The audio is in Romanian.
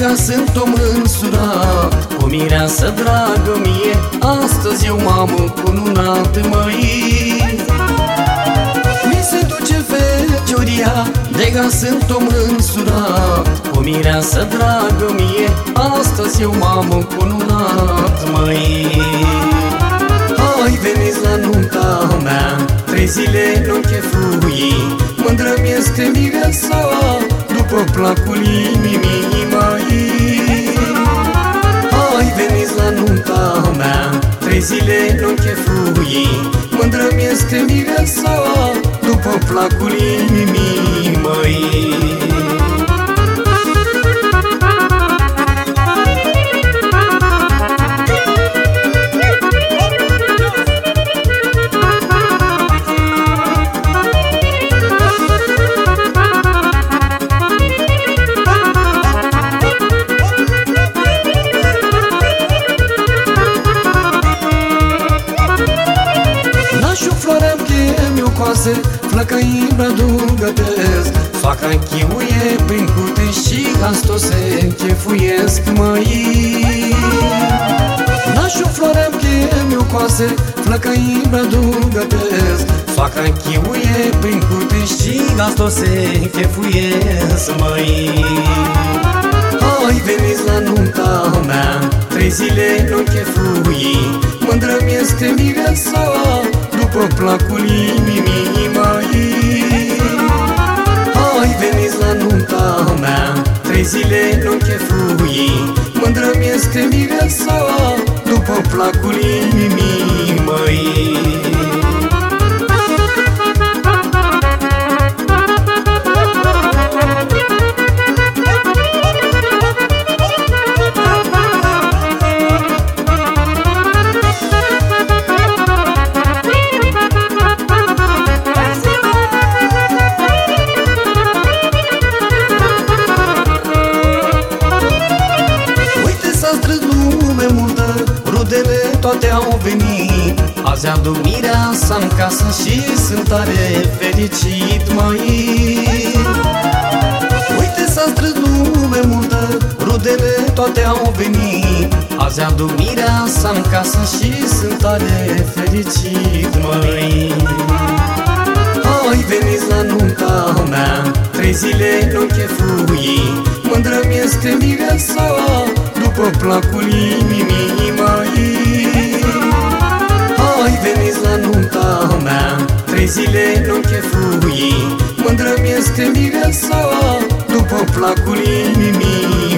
dar sunt o mânsura O mireasă dragă mie. Astăzi eu m-am încununat, măi. Mi se duce fecioria De gar sunt o mânsura O mireasă dragă mie. Astăzi eu m-am încununat, măi. Hai veniți la nunta mea Trei zile nu chefui Mândră mi este mireasa După placul inimii mai. Mea Trei zile nu chefui Mândră-mi este mireasa După placul inimii măi coase Flăcăi brădul gătesc Soaca închiuie prin curte și se chefuiesc măi. Nașul floream chemiu coase Flăcăi brădul gătesc Soaca închiuie prin curte și se chefuiesc măi. Hai veniți la nunta mea Trei zile nu chefui. Mândră-mi este mireasa după placul inimii mai Hai veniți la nunta mea Trei zile nu chefui Mândră-mi este mireasa După placul inimii măi toate au venit. Azi aduc mireasa în casă și sunt tare fericit, măi Uite s-a strâns lume multă, rudele toate au venit. Azi aduc mireasa în casă și sunt tare fericit, măi Hai veniți la nunta mea, trei zile nu chefui. Mândră-mi este mireasa, după placul inimii mai. Zile nu chefui Mândră-mi este mireasa După placul inimii măi